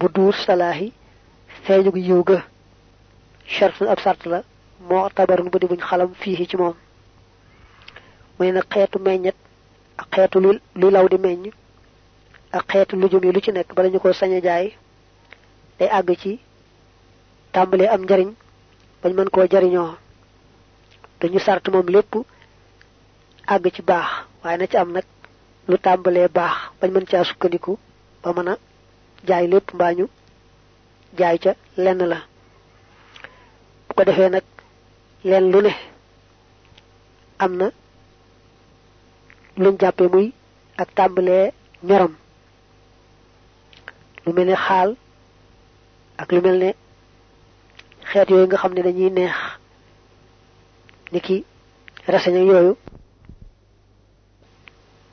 bu duur salaahi feeñu yiw ga shartun ab sart la moo tabarun bu di buñ xalam fii ci moom. Mu ne nag xeetu meññet ak xeetu lu law di meññ ak xeetu lujum yi lu ci nekk bala ko sañ a jaay. Day àgg ci tàmbalee am njariñ bañ dañu sart moom lépp àgg ci baax waaye na ci am nag lu tàmbalee baax bañ mën caa sukkandiku ba jaay lépp mbaañu jaay ca lenn la. Bu ko defee nag leen lu ne am na jàppe muy ak tàmbalee ñoram. Lu mel ne xaal ak lu mel ne xeet yooyu nga xam ne dañuy neex niki reseñ ak yooyu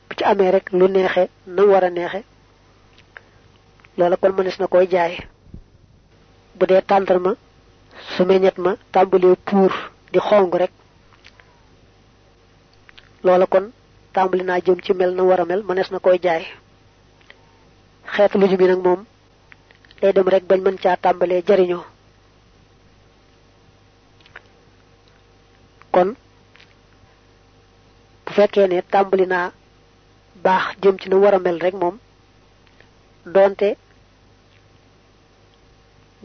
bu ci amee rek lu neexe na war a loola kon mënees na koy jaay. Bu dee tàndarma su meññet ma tàmbalee puur di xong rek. Loola kon tàmbali naa jëm ci mel na war a mel mënees na koy jaay. Xeetu luju bi nag moom day dem rek bañ mën caa tàmbalee jariñoo. Kon bu fekkee ne tàmbali naa baax jëm ci nu war a mel rek moom doonte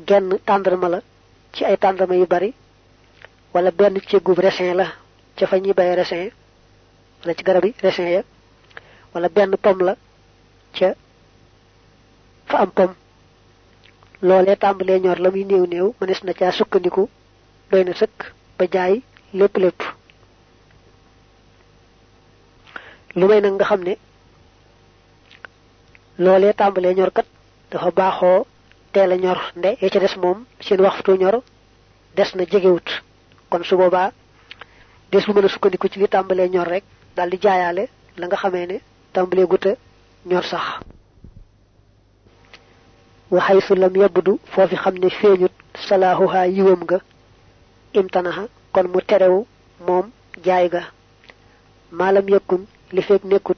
genn tàndarma la ci ay tàndarma yu bari wala benn céggub resin la ca fa ñuy bay resin wala ci garabi resin ya wala benn pom la ca fa am pom loolee tàmbalee ñor la muy néew néew mënees na caa sukkandiku doy na sëkk ba jaay lépp lépp. Lu may nag nga xam ne loolee tàmbalee ñor kat dafa baaxoo teel a ñor nde ya ca des moom seen waxtu ñor des na jegewut. Kon su boobaa des bu mën a sukkandiku ci li tàmbalee ñor rek daal di jaayaale la nga xamee ne tàmbalee guta ñor sax. Waxay su lam yabdu foofi xam ne feeñut salaahuha yiwam nga imtanaha kon mu terewu moom jaay ga. Maalam yëkkun li feeg nekkut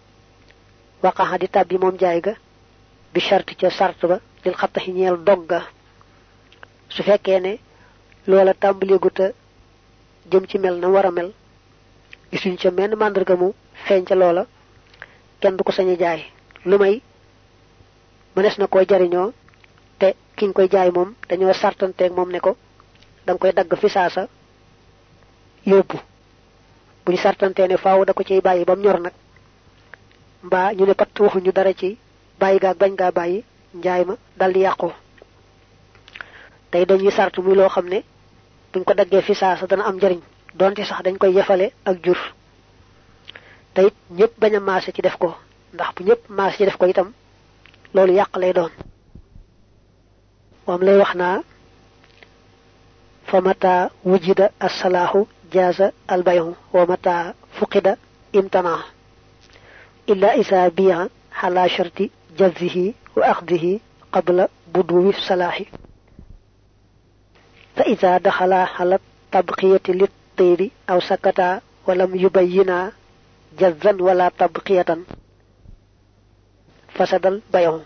waqaxa di tàbbi moom jaay ga bi charte ca sart ba lil xattaxi ñeel dog ga. Su fekkee ne loola tàmbaleeguta jëm ci mel na war a mel gisuñ ca menn màndarga mu feeñ ca loola kenn du ko sañ jaay. Lu may mënees na koo jariñoo te kiñ koy jaay moom dañoo sartanteeg moom ne ko danga koy dagg fi saasa yóbbu. Bu ñu sartantee ne faaw da ko ciy bàyyi ba mu ñor nag mbaa ñu ne pat waxuñu dara ci bàyyi gaag bañ gaa bàyyi njaay ma dal yàqu. Tey dañuy sart muy loo xam ne buñ ko daggee fi saasa dana am njariñ donte sax dañ koy yefale ak jur. Te it ñëpp bañ a maase ci def ko ndax bu maase ci def ko itam loolu yàq lay doon. Moom lay wax fa wujida assalaahu jaaza albayhu wa mata fuqida imtana. Illa isa biya xala sharti جذه وأخذه قبل بدو الصلاح فإذا دخل على التبقية للطير أو سكتا ولم يبين جذا ولا تبقية فسد البيع.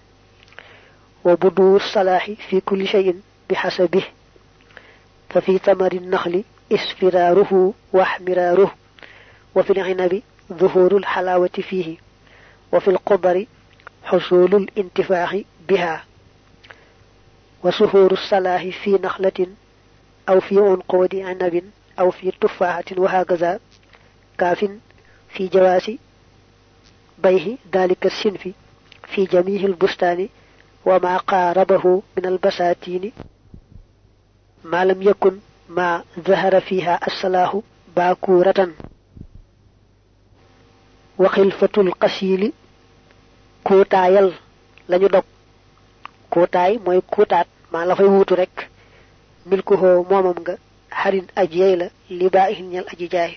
وبدو الصلاح في كل شيء بحسبه. ففي ثمر النخل إسفراره وأحمراره وفي العنب ظهور الحلاوة فيه وفي القبر حصول الانتفاع بها وسهور الصلاح في نخلة أو في عنقود عنب أو في تفاحة وهكذا كاف في جواز بيه ذلك السنف في جميع البستان وما قاربه من البساتين ما لم يكن ما ظهر فيها الصلاح باكورة waxilfatul xasiili kuutaayal lañu dog. Kuutaay mooy kuutaat maa la fay wuutu rek. Milkuhoo moomam nga xarin aj yey la li baa ihin ñal aji jaay.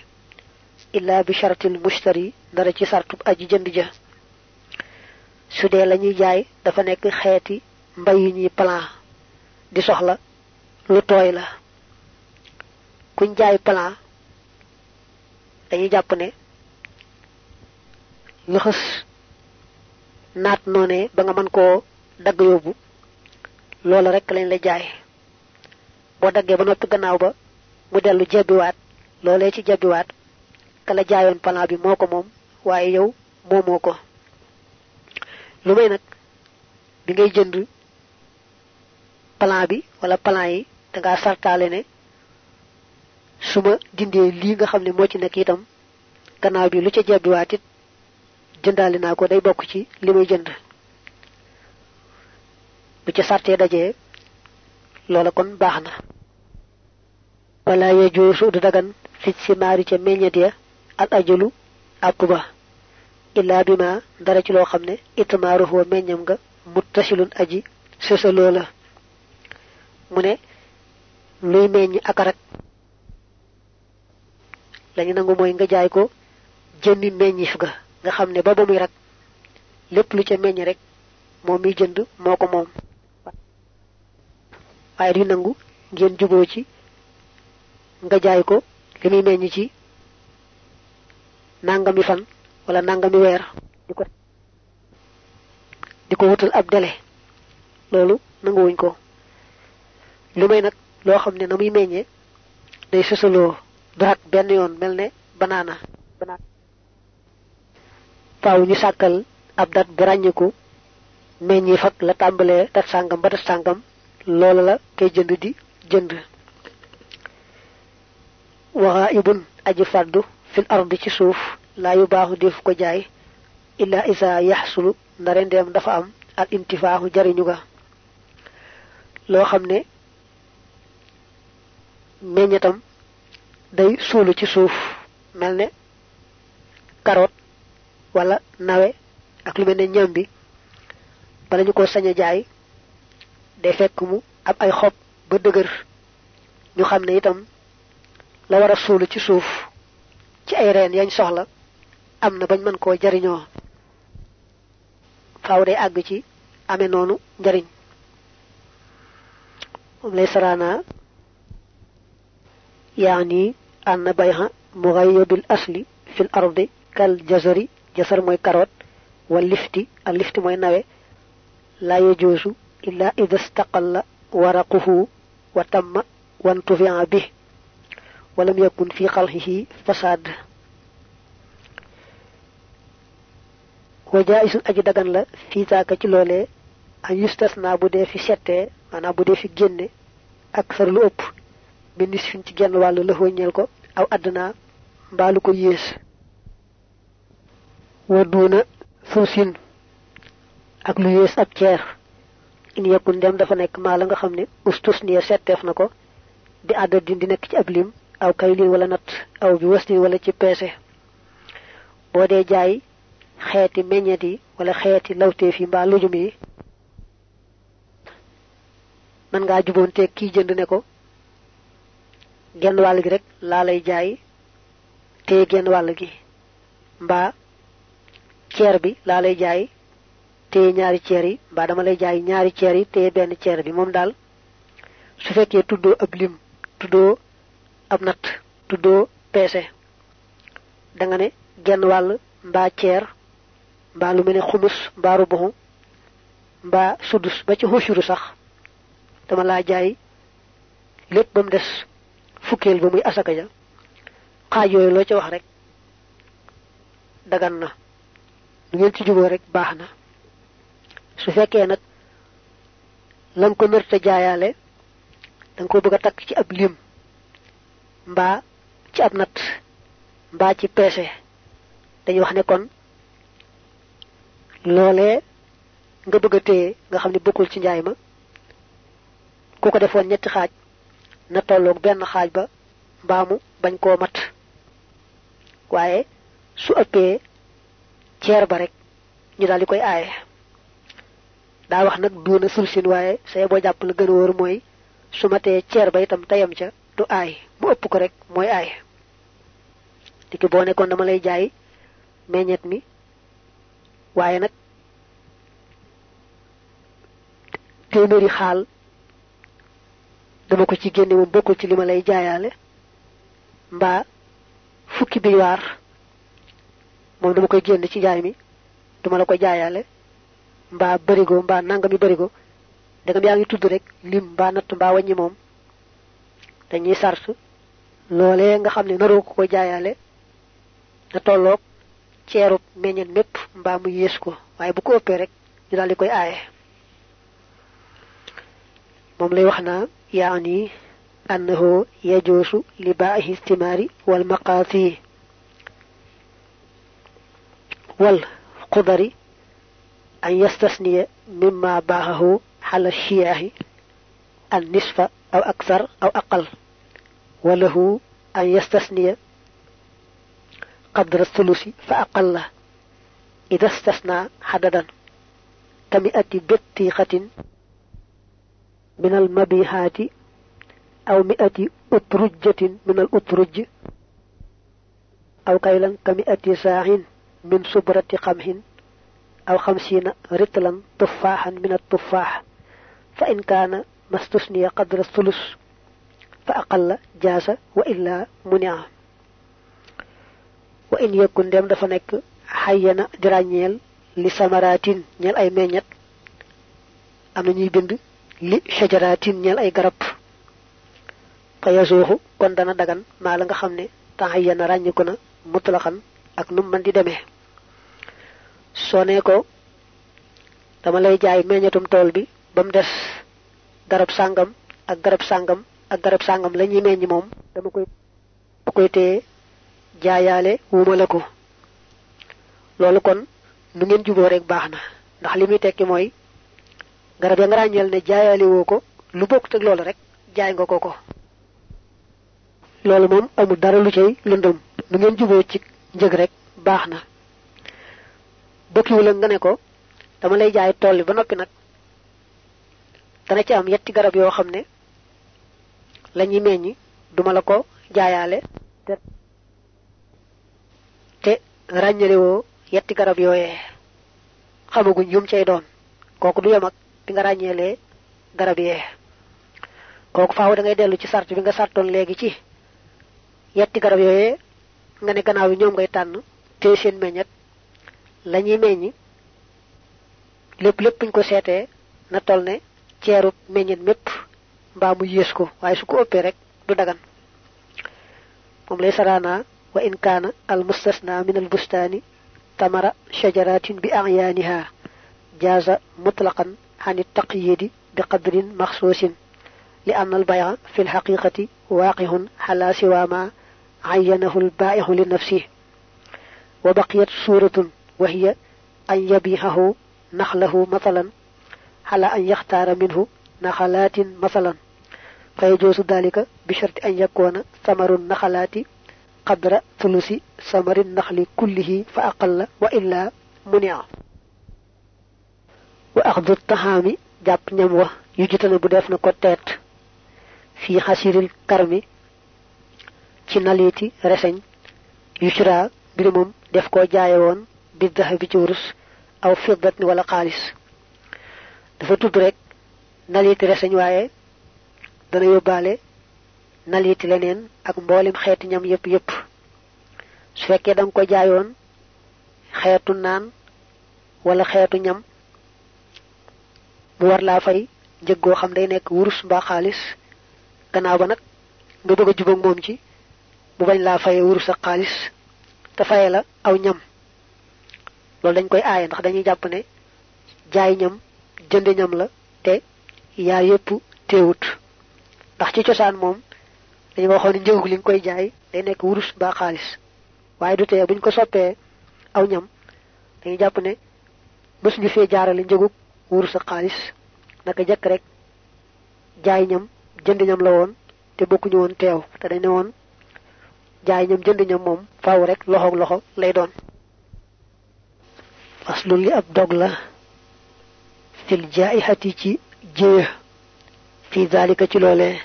Illaa bi shartil mushtari dara ci sartub aji jënd ja. Su dee la ñuy jaay dafa nekk xeeti mbay yu ñuy plan. Di soxla lu tooy la. Kuñ jaay plan dañuy jàpp ne lëxës naat noonee ba nga mën koo dagg yóbbu. Loola rek lañ la jaay. Boo daggee ba noppi gannaaw ba mu dellu jebbiwaat. Loolee ci jebbiwaat ka la jaayoon plan bi moo ko moom waaye yow moomoo ko. Lu may nag bi ngay jënd plan bi wala plan yi da ngaa sartaale ne su ma dindee lii nga xam ne moo ci nekk itam gannaaw bi lu ca jebbiwaat it jëndaale naa ko day bokk ci li may jënd. Bu ca dajee loola kon baax na. Wala yajuusu du dagan fit si maari ca meññet ya al ajalu àpp ba illaa bi ma dara ci loo xam ne itmaaruhu meññam nga muttasilun aji sësaloo la. Mu ne luy meññ ak rek lañu nangu mooy nga jaay ko jëmmi meññif ga nga xam ne ba ba muy rak lépp lu ca meññ rek moom mi jënd moo ko moom. Waaye du nangu ngeen juboo ci nga jaay ko li muy meññ ci nangami fan wala nangami weer di ko di ko wutal ab dele loolu nanguwuñ ko. Lu may nag loo xam ne na muy meññee day sësaloo du rak benn yoon mel ne banaana banaana faaw ñu sàkkal ab dat bu ràññiku meññi fak la tàmbalee dat sàngam ba dat sàngam loola la kay jënd di jënd. Waxa ibun aji fàddu fil ardi ci suuf laa yu baaxu def ko jaay illa isa yaxsulu ndare ndeem dafa am al intifaaxu jariñu ga. Loo xam ne meññatam day suulu ci suuf mel ne wala nawe ak lu mel ne ñambi bala ñu ko sañ a jaay day fekk mu ab ay xob ba dëgër. Ñu xam ne itam la war a suulu ci suuf ci ay reen yañ soxla am na bañ mën koo jariñoo. Faaw day àgg ci amee noonu njariñ. Moom lay mughayabil asli fil ardi kal jazari jasar mooy carotte wal lifti al lifti mooy nawe la yajuusu illa ida staqalla waraquhu wa tamma wantufi'a bih walam yakun fi xalxihi fasaad wa jaisun aji dagan la fii taaka ci loolee an yustasna bu dee fi settee maanaam bu dee fi génne ak sar lu ëpp bi nis fin ci genn wàllu lëfoo ñeel ko aw àdduna mbaalu ko yées wa duuna suusin ak lu yées ab ceer. In yekkul ndem dafa nekk maa la nga xam ne ustus niya setteef na ko bi ci aw wala natt aw bi wasnin wala ci peese. Boo dee jaay xeeti wala xeeti lawteef yi mbaa lujum yi man ngaa juboonte kii jënd ne ko genn wàll gi rek laa lay jaay genn gi mbaa ceer bi laa lay jaay téye ñaari ceer yi mbaa dama lay jaay ñaari ceer yi téye benn ceer bi. Moom daal su fekkee tuddoo ab lim tuddoo ab natt tuddoo peese da nga ne genn wàll mbaa ceer mbaa lu mel ne xumus mbaa rubuxu mbaa sudus ba ci xushuru sax dama laa jaay lépp ba mu des fukkeel ba muy asaka ja. Xaaj yooyu loo wax rek dagan na ngeen ci juboo rek baax na. Su fekkee nag lan ko nërta jaayaale da ko bëgg a takk ci ab lim mbaa ci ab natt mbaa ci peese. Dañuy wax ne kon loolee nga bëgg a téye nga xam ne bokkul ci njaay ma ku ko defoon ñetti xaaj na tolloog benn xaaj ba mbaamu bañ koo mat. Waaye su ëppee ceer ba rek ñu daal di koy aaye. Daa wax nag duuna sulsin waaye say boo jàpp la gën wóor mooy su matee ceer ba itam tayam ca du aay mu ëpp ko rek mooy aay diki boo nekkoon dama lay jaay meññet mi waaye nag téeméeri xaal dama ko ci génne moom bokkul ci li ma lay jaayaale mbaa fukki biwaar moom dama koy génn ci jaay mi duma la ko jaayaale mbaa barigo mbaa nangami barigo dagam yaa ngi tudd rek lim mbaa natt mbaa wàññi moom dañuy sart loolee nga xam ne naroo ko ko jaayaale na tolloog ceerub meññeen mépp mbaa mu yées ko waaye bu ko ëppee rek ñu daal di koy aaye moom lay wax naa yaani annahu yajuusu li baahi istimaari wal maqaati والقدر أن يستثني مما باهه على الشيعة النصف أو أكثر أو أقل وله أن يستثني قدر الثلث فأقل إذا استثنى حددا كمئة بطيخة من المبيهات أو مئة أترجة من الأترج أو قيلا كمئة ساع min subrati qamhin aw khamsina ritlan tuffahan min at-tuffah fa in kana mastusniya qadra thuluth fa aqalla jasa wa illa munia wa in yakun dem dafa nek hayyana dirañel maratin samaratin ñel ay meññat am ñuy bind li shajaratin ñel ay garab. Fa yasuhu kon dana maalang ma la nga xamne mutlakan rañu mandi na soo nee ko dama lay jaay meññatum tool bi ba mu des garab sàngam ak garab sàngam ak garab sàngam la ñuy meññ moom. dama koy koy téye jaayaale wuma la ko kon nu ngeen rek baax na. Ndax li muy tekki garab ya nga ne jaayaale woo ko lu bokk teg loolu rek jaay nga ko ko. Loolu moom amul dara lu cay lëndëm. Nu ngeen juboo ci rek bokkiwu la nga ne ko dama lay jaay tool bi ba noppi nag dana ci am yetti garab yoo xam ne la ñuy meññi duma la ko jaayaale te te ràññale woo yetti garab yooyee. Xamaguñ yum cay doon. Kooku du yem ak bi nga ràññeelee garab yee. Kooku faaw da ngay dellu ci sart bi nga sartoon léegi ci yetti garab yooyee nga ne gannaaw yi ngay seen la ñuy meññi lépp lépp buñ ko seetee na toll ne ceerub meññet mépp mbaa mu yées ko waaye su ko ëppee rek du dagan moom lay saraana wa in kaana al mustasna min al bustaani tamara shajaratin bi a'yaaniha jaaza mutlaqan عن التقييد بقدر مخصوص لأن البيع في الحقيقة واقع على سوى ما عينه البائع لنفسه وبقيت صورة وهي أن يبيعه نخله مثلا على أن يختار منه نخلات مثلا. فيجوز ذلك بشرط أن يكون ثمر النخلات قدر ثلث ثمر النخل كله فأقل وإلا منع. وأخذ الطعام جاب نموة يجتن بدفن كوتات في حسير الكرم تناليتي رسن يشرى برمم دفكو جايون bi daxa bi ci wurus aw fiddat ni wala xaalis dafa tudd rek naliiti reseñ waaye dana yóbbaale naliiti leneen ak mboolem xeeti ñam yépp yépp. su fekkee da nga ko jaayoon xeetu naan wala xeetu ñam mu war laa fay njëg goo xam day nekk wurus mbaa xaalis. gannaaw ba nag nga bëgg a jubag moom ci mu bañ laa faye wurus ak xaalis te faye la aw ñam loolu dañ koy aaye ndax dañuy jàpp ne jaay ñam, jënd ñam la te yaa yépp teewut. Ndax ci cosaan moom dañu waxoon ne njëgug li nga koy jaay day nekk wurus ba xaalis. Waaye du tee buñ ko soppee aw ñam, dañuy jàpp ne bés ñu fee jaarale njëgug wurus ak xaalis, naka jëkk rek jaay ñam, jënd ñam la woon te bokkuñu woon teew. Te dañ ne woon jaay ñam, jënd ñam moom faaw rek loxoog loxo lay doon. Faslu li ab dog la fil jaayihati ci jéeya fi daalika ci loolee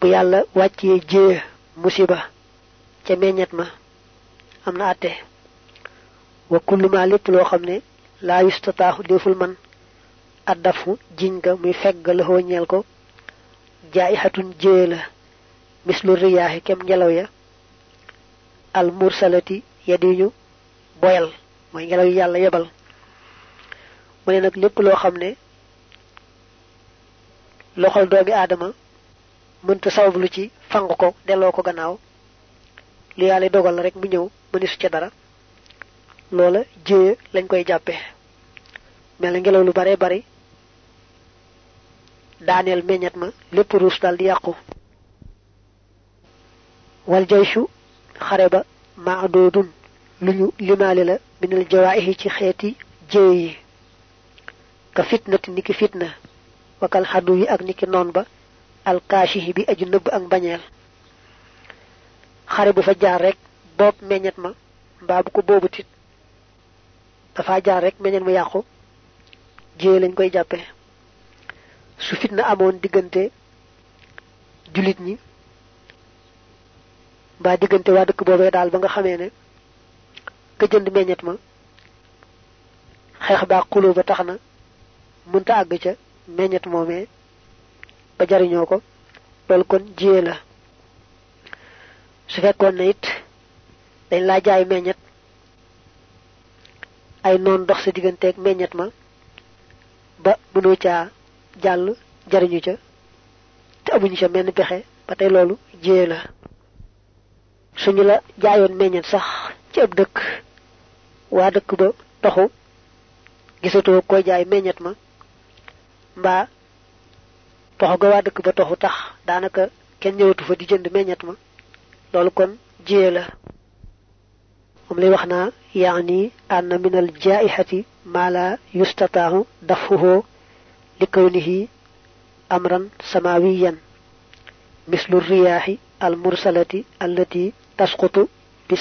bu yàlla wàccee jéeya musiba ca meññet ma am na àtte. wa kullu lépp loo xam ne laa yustataaxu deful man addafu jiñ ga muy fegg la xoo ko jaay xatun jéye la mislu riyaaxi kem ngelaw ya al mursalati ya ñu boyal. Mooy ngelaw yi yàlla yebal. Mu ne nag lépp loo xam ne loxol doomi aadama mënta sabablu ci fang ko delloo ko gannaaw li yàlla dogal rek mu ñëw mënisu ca dara loola jéye lañ koy jàppe. Mel ngelaw lu bare bari daaneel meññat ma lépp ruus dal di yàqu. Wal jayshu xare ba maadudun lu ñu limaale la minal jawaa'ihi ci xeeti jéey yi. Ka fitnati niki fitna wakal xadu yi ak niki noon ba alkaashihi bi aju nëbb ak mbañeel. Xare bu fa jaar rek boob meññet ma mbaa bu ko boobu tit. Dafa jaar rek yàqu jéey lañ koy jàppe. Su fitna amoon diggante julit ñi mbaa diggante waa dëkk daal ba nga ka jënd meññet ma. Xeex baa xuloo ba tax na mënta àgg ca meññet moomee ba jariñoo ko. Loolu kon jiyee la. Su fekkoon na it dañ laa jaay meññet ay noon dox sa digganteeg ma ba mënoo caa jàll jariñu ca te amuñu ca menn pexe ba tey loolu jiyee la. Suñu la jaayoon sax ci ab dëkk waa dëkk ba toxu gisatoo koy jaay meññet ma mbaa toxu ga waa dëkk ba toxu tax daanaka kenn ñëwatu fa di jënd meññet ma loolu kon jiyee la moom lay wax naa yaani anna min al jaihati ma la yustataahu dafuhu li kawnihi amran samawiyan mislu riyaahi al mursalati allati tasqutu bi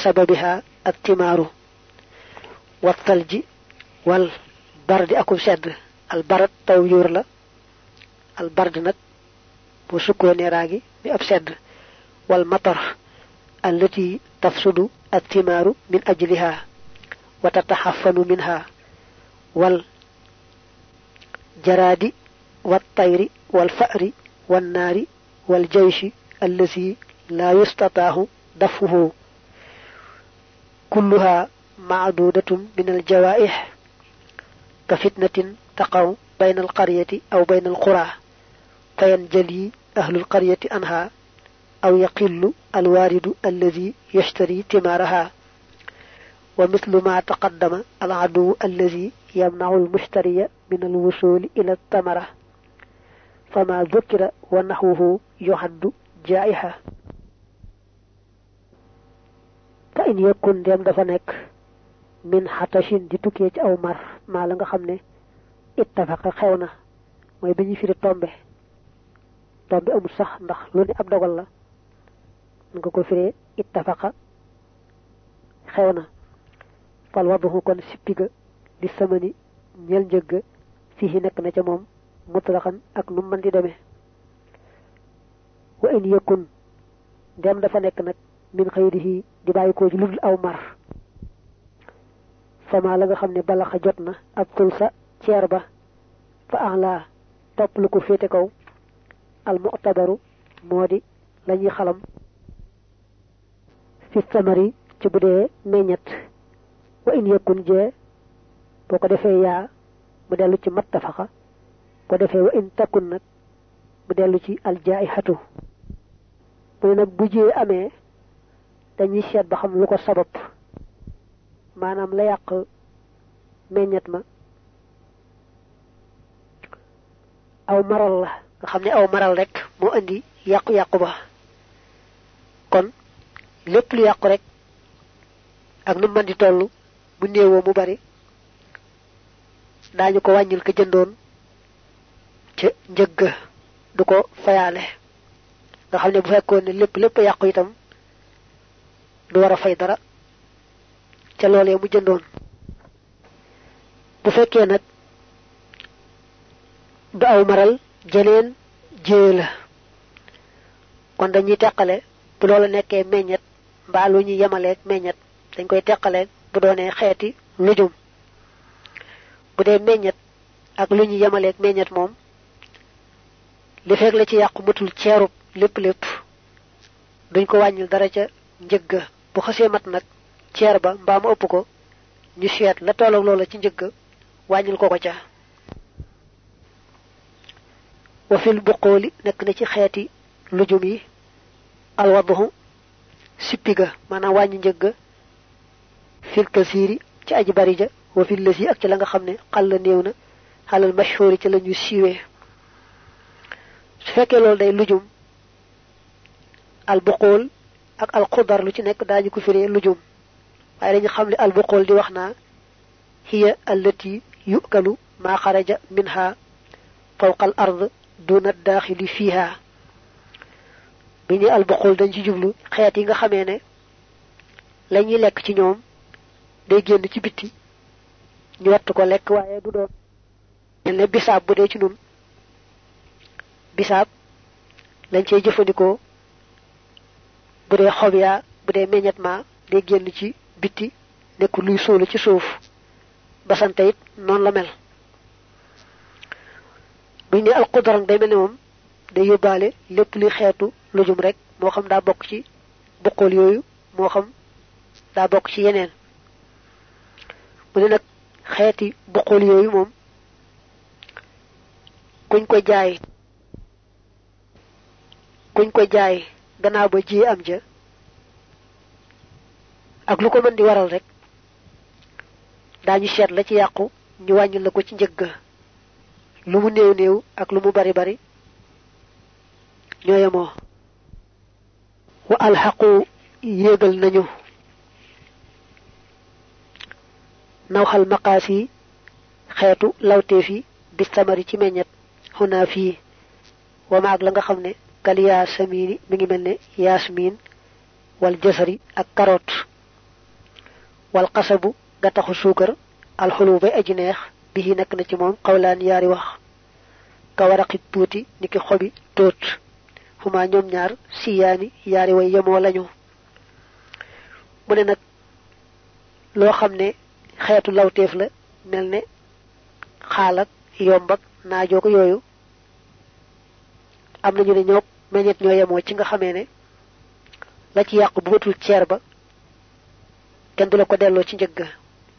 والثلج والبرد أكو شد البرد تويور لا. البرد نك بوسكو نيراغي بي أب شد والمطر التي تفسد الثمار من أجلها وتتحفن منها. والجراد والطير والفأر والنار والجيش الذي لا يستطاع دفعه. كلها معدودة من الجوائح كفتنة تقع بين القرية أو بين القرى فينجلي أهل القرية عنها أو يقل الوارد الذي يشتري تمارها ومثل ما تقدم العدو الذي يمنع المشتري من الوصول إلى الثمرة. فما ذكر ونحوه يحد جائحة. فإن يكن دم دفنك min xatashin di tukkee ci aw mar maa la nga xam ne ittafaqa xew na mooy bi ñuy firi tombe. Tombe amul sax ndax lu ne ab dogal la. Nga ko firee ittafaqa xew na. Fal waduhu kon sippiga di samani ñel njëgg fii nekk na ca moom mutlaqan ak nu mën di demee. Wa in yëkkun dem dafa nekk nag min xëyrihi di bàyyi ko ci ludul aw mar. Fama la nga xam ne balaxa jot na ab tul sa ceer ba fa ala topp lu ko féete kaw al mu'tabaru moo di la ñuy xalam fi samari ci bu dee meññet wa in yakun jee boo ko defee yaa mu dellu ci mattafaxa ko defee wa in takkun nag mu dellu ci aljaihatu mu ne nag bu jee amee dañuy seet ba xam lu ko sabab maanaam la yàq meññet ma. Aw maral la nga xam ne aw maral rek moo indi yàqu-yàqu ba. Kon lépp lu yàqu rek ak nu mën di toll bu néewoo mu bari daañu ko wàññil ko jëndoon ca njëgg du ko fayaale. Nga xam ne bu fekkoon ne lépp lépp itam du war fay dara ca loolee mu jëndoon. Bu fekkee nag du aw maral jeneen jéye la. Kon dañuy teqale bu loola nekkee meññet mbaa lu ñuy yemaleeg meññet dañ koy teqale bu doonee xeeti lujum. Bu dee meññet ak lu ñuy yemaleeg meññet moom li fekk la ci yàqu matul ceerub lépp lépp duñ ko wàññil dara ca njëgga bu xasee mat nag ceer ba mbaa mu ëpp ko ñu seet la tolloog loola ci njëgg wàññil ko ko ca. Wa fil buqooli nekk na ci xeeti lujum yi alwadhu sippiga maanaam wàññi njëgga fil kasiri ci aji bari ja wa fil lasi ak ci la nga xam ne ci su day lujum al buqool ak al xudar lu ci nekk ko lujum waaye dañu xam ne al buqool di wax naa hiya allati yukalu ma xaraja minha fawqa al ard duna daaxili fiha bi ñu al dañ ci jublu xeet yi nga xamee ne la ñuy lekk ci ñoom day génn ci bitti ñu wattu ko lekk waaye du doon. Mel ne bisaab bu dee ci nun bisaab lañ cey jëfandikoo bu dee xob bu dee meññet ma day génn ci bitti nekkul luy sóolu ci suuf basante it noonu la mel. Buñ ne alqudarang day mel ne moom day yóbbaale lépp luy xeetu lujum rek moo xam daa bokk ci buqool yooyu moo xam daa bokk ci yeneen. Mu ne xeeti buqool yooyu moom kuñ ko jaay kuñ ko jaay gannaaw ba ji am ja ak lu ko mën di waral rek daañu seet la ci yàqu ñu wàññil la ko ci njëgg lu mu néew néew ak lu mu bari bari ñooyamoo wa alxaqu yéegal nañu nawxal maqaas yi xeetu lawteef yi bi samari ci meññet xunaa fii wama ak la nga xam ne kal mi ngi mel ne wal jasari ak karoot والقصب غتخ شوكر الحلوب أجنيخ به نكنا تموم قولان ياري وخ كورق التوتي نكي خبي توت. هما نيوم نار سياني ياري ويمو لنيو مننا لو خمني خيات الله تيفل ملني خالك يومبك ناجوك يويو. أمنا نيوم ñoo yamoo ci nga xamee ne la ci yàq buutul ceer ba kenn du la ko delloo ci njëgg.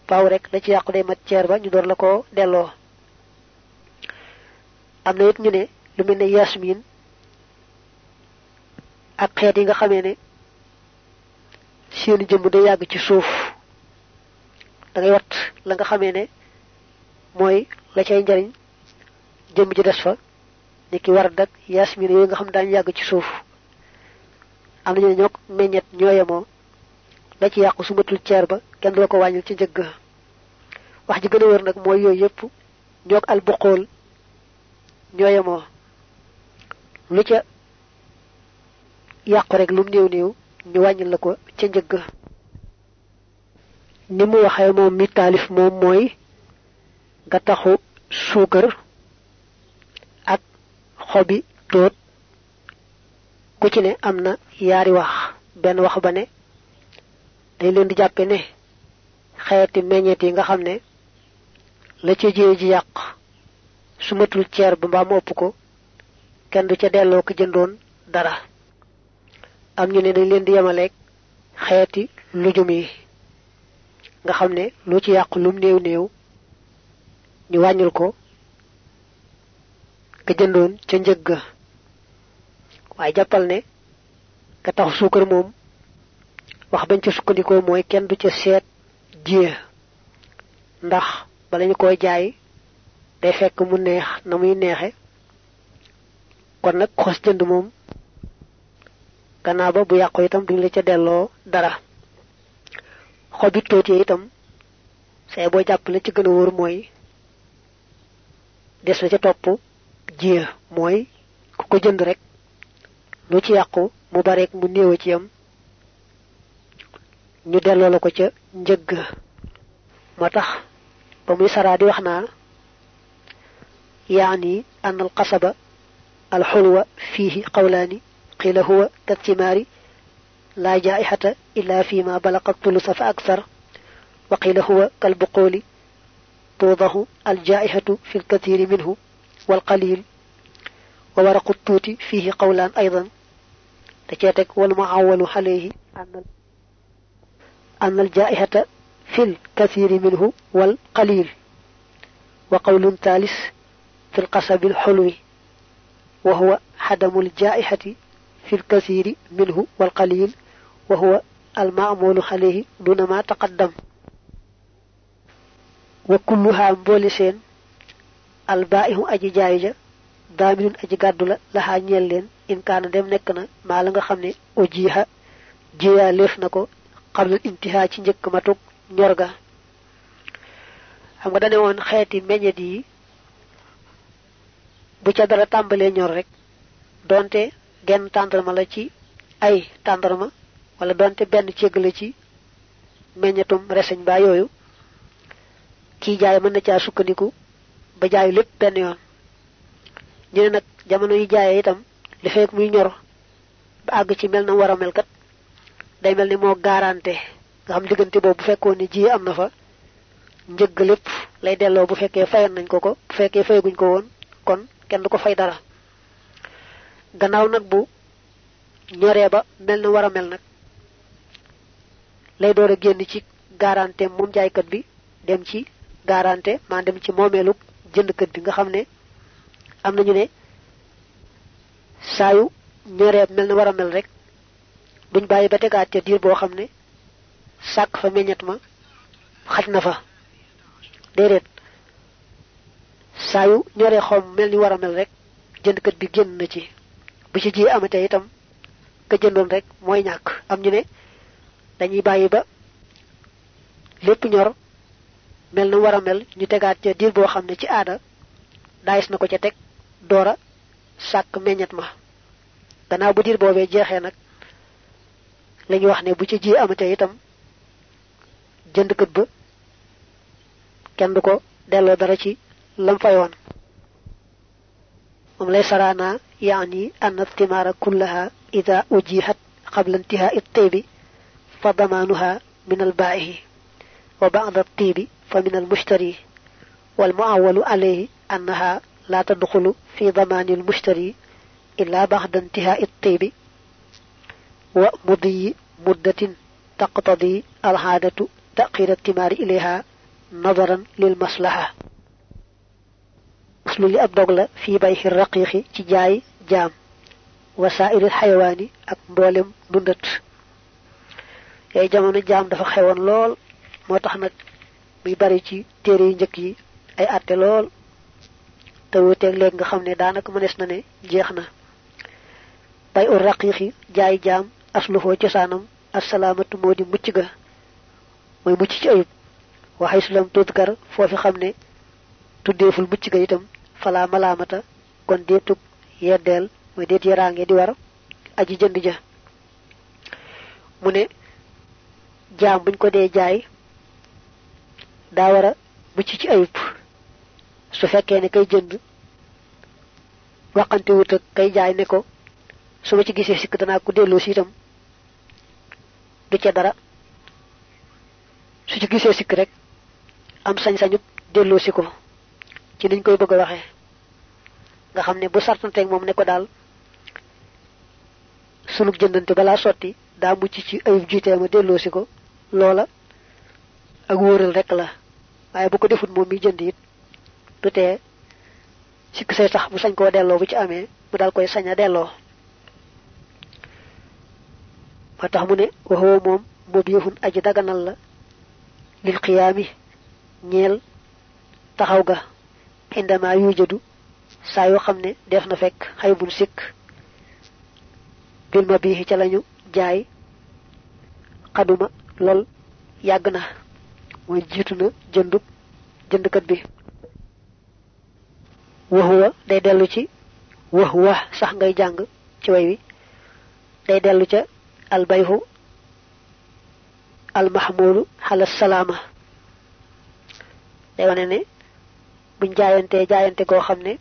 Faaw rek la ci yàqu day mat ceer ba ñu door la ko delloo. Am na it ñu ne lu mel ne yasmin ak xeet yi nga xamee ne seeni jëmb day yàgg ci suuf. Da ngay wat la nga xamee ne mooy la cay njariñ jëmb ji des fa ni ki war dak yasmin yooyu nga xam daañu yàgg ci suuf. Am nañu ne ñoo meññet ñoo yemoo la ci yàqu su matul ceer ba kenn la ko wàññil ci njëgg wax ji gën a wër nag mooy yooyu yëpp ñoog al buqool ñoo lu ca yàqu rek lum néew néew ñu wàññil la ko ca njëgg ni mu waxee moom mi taalif moom mooy nga taxu suukar ak xobi tóot ku ci ne am na yaari wax. Benn wax ba ne dañ leen di jàppe ne xeeti meññeet yi nga xam ne la ca jëye ji yàq su matul ceer ba mbaa mu ëpp ko kenn du ca delloo ko jëndoon dara. Am ñu ne dañ leen di yemaleeg xeeti lujum yi nga xam ne lu ci yàqu lum néew néew ñu wàññil ko ka jëndoon ca njëg ga. Waaye jàppal ne ka tax suukar moom wax bañ ca sukkandikoo mooy kenn du ca seet jiya ndax bala ñu koy jaay day fekk mu neex na muy neexe. Kon nag xos jënd moom ba bu yàqu itam duñ la ca delloo dara. Xobi tóot yi itam say boo jàppale ci gën a wóor mooy des na ca topp jiya mooy ku ko jënd rek lu ci yàqu mu mu ci yam ñu delloo la ko ca njëgg moo tax ba muy saraa di wax naa يعني أن القصب الحلو فيه قولان قيل هو كالثمار لا جائحة إلا فيما بلغ الثلث فأكثر وقيل هو كالبقول توضه الجائحة في الكثير منه والقليل وورق التوت فيه قولان أيضا تكاتك والمعول عليه أن أن الجائحة في الكثير منه والقليل وقول ثالث في القصب الحلو وهو حدم الجائحة في الكثير منه والقليل وهو المعمول عليه دون ما تقدم. وكلها مبولسين البائه أجي جايجة دامن أجي قدل لها نيلين إن كان دم نكنا ما لنغا خمني أجيها جيا ليف نكو qabla intihaa ci njëkk matuk ñor ga. Xam nga dane won xéeti meññet di bu ca dara tambalé ñor rek donté genn tandarma la ci ay tandarma wala donté benn cégg la ci meññetum reseñ ba yoyu ki jaay mën na ca sukkandiku ba jaay lepp benn yoon. Ñene nak jamono yi jaay itam li fekk muy ñor ba ag ci melna day mel ni moo garanté nga xam diggante boobu bu fekkoon ni ji am na fa njëgg lépp lay delloo bu fekkee fayan nañ ko ko bu fekkee fayaguñ ko woon kon kenn du fay dara. Gannaaw nag bu ñoree ba mel na war a mel nag lay door a génn ci garanté moom jaaykat bi dem ci garanté maa dem ci moomeelu jëndkat bi nga xam ne am nañu ne saayu ñoree mel na war a mel rek duñ bàyyi ba tegaat ca diir boo xam ne sàkk fa meññet ma xaj na fa. Déedéet. Saa yu xom mel ni war a mel rek jëndkat bi génn na ci. Bu ci ji amate itam ka jëndoon rek mooy ñàkk. Am ñu ne dañuy bàyyi ba lépp ñor mel na war a mel ñu tegaat ca diir boo xam ne ci aada daayis na ko ca teg doora sàkk meññet ma. Gannaaw bu diir boobee jeexee nag lañu wax ne bu ci ji amate itam jëndkat ba kenn du ko delloo dara ci lam fayoon moom lay saraana yaani an الثمار كلها إذا أجيهت قبل انتهاء الطيب فضمانها من البائع وبعد الطيب فمن المشتري والمعول عليه أنها لا تدخل في ضمان المشتري إلا بعد انتهاء الطيب ومضي مدة تقتضي العادة تأخير التمار إليها نظرا للمصلحة. مثل لأبدغل في بيه الرقيق تجاي جام. وسائر الحيوان أكبولم دندت أي جامون جام دفع حيوان لول. موتحنا بباريتي تيري نجكي أي أتي لول. تويتين لينغ خمني دانك منسنني جيخنا. بيه الرقيق جاي جام. Asluhu ci sanam assalamatu modi mucc ga moy mucc ci ayub. Waxay sulam tudkar fofi xamne tuddeful mucc ga itam fala malamata kon detuk yeddel moy det yarange di war aji jënd ja. Mu ne jaam buñ ko dee jaay daa wara mucc ci ayub. Su fekkee ne kay jënd wut kay jaay ne ko su ma ci gisee sikk danaa ko si itam du ca dara. Su ci gisee sikk rek am sañ-sañu delloo si ko ci niñ koy bëgg a waxee. Nga xam ne bu sartanteeg moom ne ko daal sunu jëndante balaa sotti daa mucc ci ayub jiitee ma delloo si ko loola ak wóoral rek la. Waaye bu ko defut moom mi jënd it du tee sikk say tax mu sañ koo delloo bu ci amee mu dal koy sañ a ba tax mu ne waxoo moom mubihun aji daganal la. Lil qiyaami ñeel taxaw ga. Indama yujadu saa yoo xam ne def na fekk xaybun sikk. Bil ma bii ca lañu jaay. Xaduma lool yàgg na. Mooy jiitu na jëndub jëndkat bi. Waxuwa day dellu ci wax wax sax ngay jàng ci way wi. Day dellu ca albayhu almahmulu ala salaama day wane ne buñ jaayante jaayante koo xam ne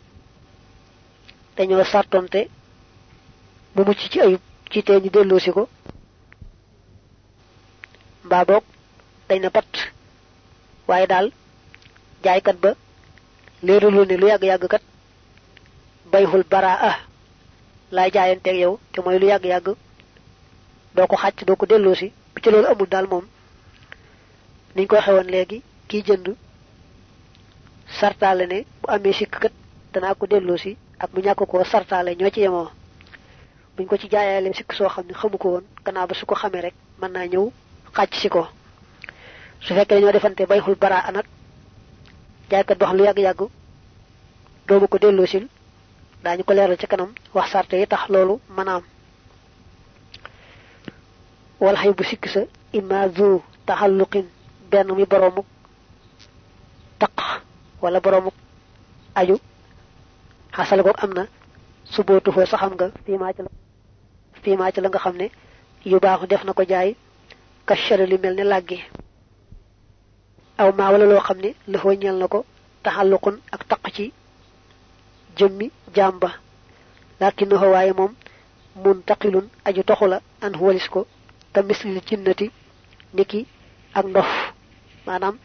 dañoo sartonte mu mucc ci ayub ci ko mbaa boog dañ na pat. Waaye daal jaaykat ba leeralul ne lu yàgg-yàgg kat bayxul bara ah laay jaayanteeg yow te mooy lu doo ko xàcc doo ko delloosi bu ci loolu amul daal moom. Niñ ko xewoon léegi kii jënd sartaale ne bu amee sikk kat danaa ko delloosi ak mu ñàkk koo sartaale ñoo ci yemoo. Buñ ko ci jaayaale sikk soo xam ne xamu ko woon gannaaw ba su ko xamee rek naa ñëw xàcc si ko. Su fekkee dañoo defante bay xul bara anak jaaykat boo xam lu yàgg-yàgg doomu ko delloo sil daañu ko leeral ci kanam wax sarte yi tax loolu manaam wal xay bu sikk sa imma zu taxalluqin benn mi boromuk taq wala boromuk aju xasal goog am na subootu foo saxam nga fiimaa ci la fiimaa ci la nga xam ne yu baaxu def na ko jaay kachara li mel ne làggi aw maa wala loo xam ne lëfoo ñel na ko taxalluqun ak taq ci jëmmi jàmba lakinnahu waaye moom muntaqilun aju toxu la an walis ko ka mislil jinnati niki ak ndof maanaam